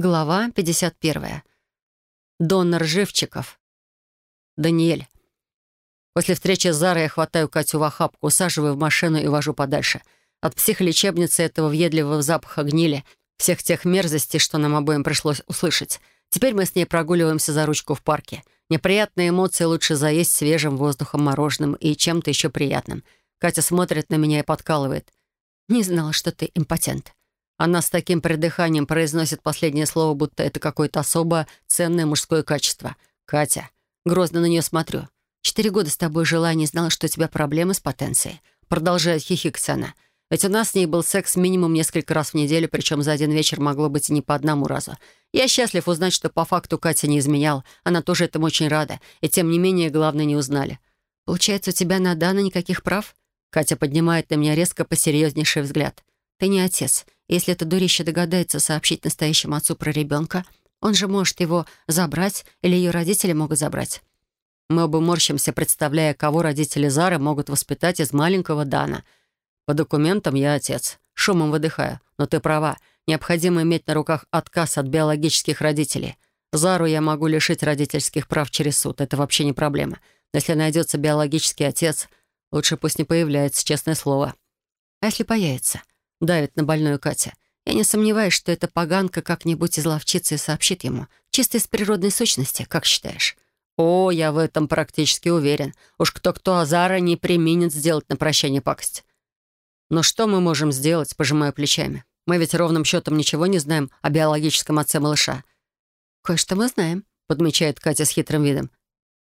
Глава 51. Донор Живчиков. Даниэль. После встречи с Зарой я хватаю Катю в охапку, усаживаю в машину и вожу подальше. От психолечебницы этого въедливого запаха гнили, всех тех мерзостей, что нам обоим пришлось услышать. Теперь мы с ней прогуливаемся за ручку в парке. Неприятные эмоции лучше заесть свежим воздухом, мороженым и чем-то еще приятным. Катя смотрит на меня и подкалывает. «Не знала, что ты импотент». Она с таким придыханием произносит последнее слово, будто это какое-то особо ценное мужское качество. «Катя». Грозно на нее смотрю. «Четыре года с тобой жила, не знала, что у тебя проблемы с потенцией». Продолжает хихикать она. Ведь у нас с ней был секс минимум несколько раз в неделю, причем за один вечер могло быть и не по одному разу. Я счастлив узнать, что по факту Катя не изменял. Она тоже этому очень рада. И тем не менее, главное, не узнали. «Получается, у тебя на Дана никаких прав?» Катя поднимает на меня резко посерьезнейший взгляд. «Ты не отец. Если это дурище догадается сообщить настоящему отцу про ребенка, он же может его забрать, или ее родители могут забрать». Мы оба морщимся, представляя, кого родители Зары могут воспитать из маленького Дана — по документам я отец. Шумом выдыхаю. Но ты права. Необходимо иметь на руках отказ от биологических родителей. Зару я могу лишить родительских прав через суд. Это вообще не проблема. Но если найдется биологический отец, лучше пусть не появляется, честное слово. А если появится? Давит на больную Катя. Я не сомневаюсь, что эта поганка как-нибудь изловчится и сообщит ему. Чисто из природной сущности, как считаешь? О, я в этом практически уверен. Уж кто-кто, а Зара не применит сделать на прощание пакость. Но что мы можем сделать, пожимая плечами? Мы ведь ровным счетом ничего не знаем о биологическом отце малыша. «Кое-что мы знаем», — подмечает Катя с хитрым видом.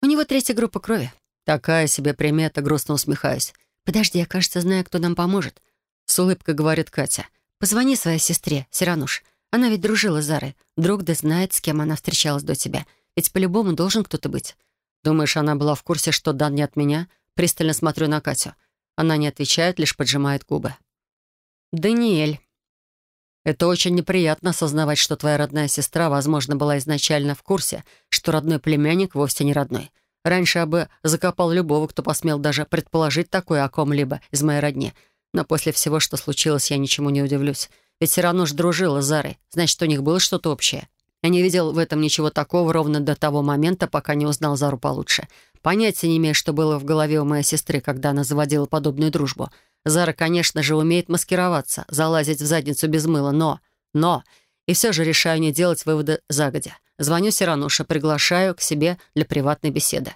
«У него третья группа крови». «Такая себе примета», — грустно усмехаюсь. «Подожди, я, кажется, знаю, кто нам поможет». С улыбкой говорит Катя. «Позвони своей сестре, Сирануш. Она ведь дружила с Зарой. Друг да знает, с кем она встречалась до тебя. Ведь по-любому должен кто-то быть». «Думаешь, она была в курсе, что Дан не от меня?» Пристально смотрю на Катю. Она не отвечает, лишь поджимает губы. «Даниэль, это очень неприятно осознавать, что твоя родная сестра, возможно, была изначально в курсе, что родной племянник вовсе не родной. Раньше я бы закопал любого, кто посмел даже предположить такое о ком-либо из моей родни. Но после всего, что случилось, я ничему не удивлюсь. Ведь все равно ж дружила с Зарой. Значит, у них было что-то общее. Я не видел в этом ничего такого ровно до того момента, пока не узнал Зару получше. Понятия не имею, что было в голове у моей сестры, когда она заводила подобную дружбу. Зара, конечно же, умеет маскироваться, залазить в задницу без мыла, но... Но... И все же решаю не делать выводы загодя. Звоню Сирануша, приглашаю к себе для приватной беседы.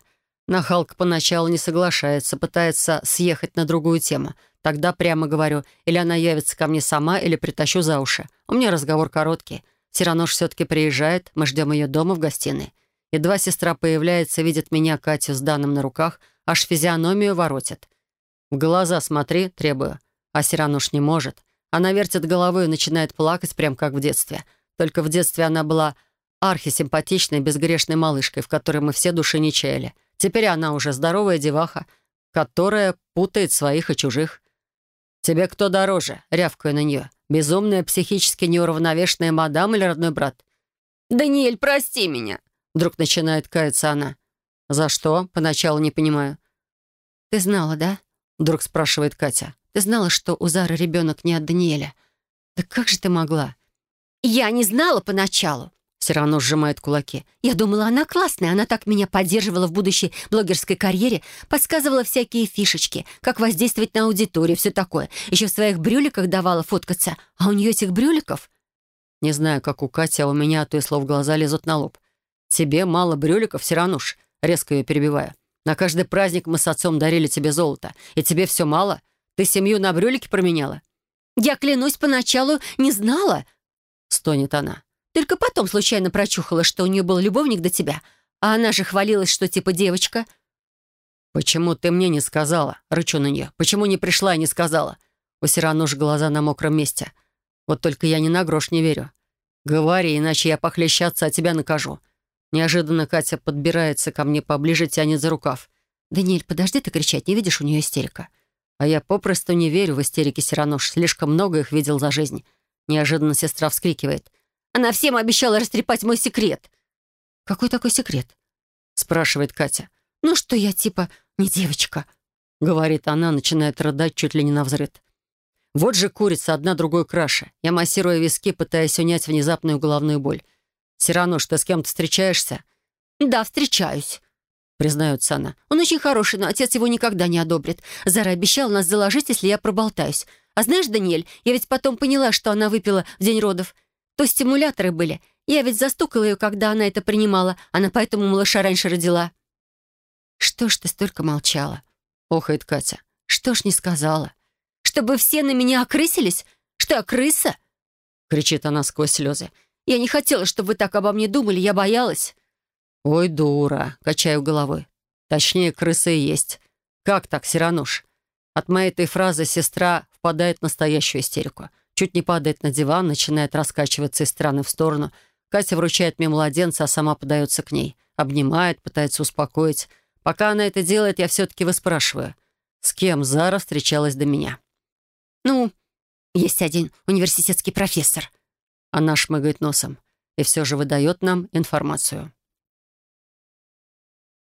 Нахалка поначалу не соглашается, пытается съехать на другую тему. Тогда прямо говорю, или она явится ко мне сама, или притащу за уши. У меня разговор короткий. Сирануш все-таки приезжает, мы ждем ее дома в гостиной. Едва сестра появляется, видит меня, Катю, с данным на руках, аж физиономию воротит. «В глаза смотри», — требую. А Сирануш не может. Она вертит головой и начинает плакать, прям как в детстве. Только в детстве она была архисимпатичной, безгрешной малышкой, в которой мы все души не чаяли. Теперь она уже здоровая деваха, которая путает своих и чужих. «Тебе кто дороже?» — рявкаю на нее. «Безумная, психически неуравновешенная мадам или родной брат?» «Даниэль, прости меня!» Вдруг начинает каяться она. «За что?» Поначалу не понимаю. «Ты знала, да?» Вдруг спрашивает Катя. «Ты знала, что у Зары ребенок не от Даниэля? Да как же ты могла?» «Я не знала поначалу», все равно сжимает кулаки. «Я думала, она классная. Она так меня поддерживала в будущей блогерской карьере, подсказывала всякие фишечки, как воздействовать на аудиторию, все такое. Еще в своих брюликах давала фоткаться. А у нее этих брюликов...» Не знаю, как у Кати, а у меня то и слов глаза лезут на лоб. «Тебе мало брюликов, Сирануш», — резко ее перебиваю. «На каждый праздник мы с отцом дарили тебе золото, и тебе все мало? Ты семью на брюлики променяла?» «Я, клянусь, поначалу не знала», — стонет она. «Только потом случайно прочухала, что у нее был любовник до тебя, а она же хвалилась, что типа девочка». «Почему ты мне не сказала?» — рычу на нее. «Почему не пришла и не сказала?» У Сирануш глаза на мокром месте. «Вот только я ни на грош не верю. Говори, иначе я похлеще отца тебя накажу. Неожиданно Катя подбирается ко мне поближе, тянет за рукав. «Даниэль, подожди ты кричать, не видишь, у нее истерика». А я попросту не верю в истерики Сирануш. Слишком много их видел за жизнь. Неожиданно сестра вскрикивает. «Она всем обещала растрепать мой секрет». «Какой такой секрет?» спрашивает Катя. «Ну что я типа не девочка», говорит она, начинает рыдать чуть ли не на взрыв. Вот же курица, одна другой краше. Я массирую виски, пытаясь унять внезапную головную боль. «Сирануш, ты с кем-то встречаешься?» «Да, встречаюсь», — признается она. «Он очень хороший, но отец его никогда не одобрит. Зара обещал нас заложить, если я проболтаюсь. А знаешь, Даниэль, я ведь потом поняла, что она выпила в день родов. То стимуляторы были. Я ведь застукала ее, когда она это принимала. Она поэтому малыша раньше родила». «Что ж ты столько молчала?» — охает Катя. «Что ж не сказала?» «Чтобы все на меня окрысились? Что я крыса?» — кричит она сквозь слезы. «Я не хотела, чтобы вы так обо мне думали, я боялась». «Ой, дура!» — качаю головой. «Точнее, крысы и есть. Как так, Сирануш?» От моей этой фразы сестра впадает в настоящую истерику. Чуть не падает на диван, начинает раскачиваться из стороны в сторону. Катя вручает мне младенца, а сама подается к ней. Обнимает, пытается успокоить. Пока она это делает, я все-таки выспрашиваю. С кем Зара встречалась до меня? «Ну, есть один университетский профессор». Она шмыгает носом и все же выдает нам информацию.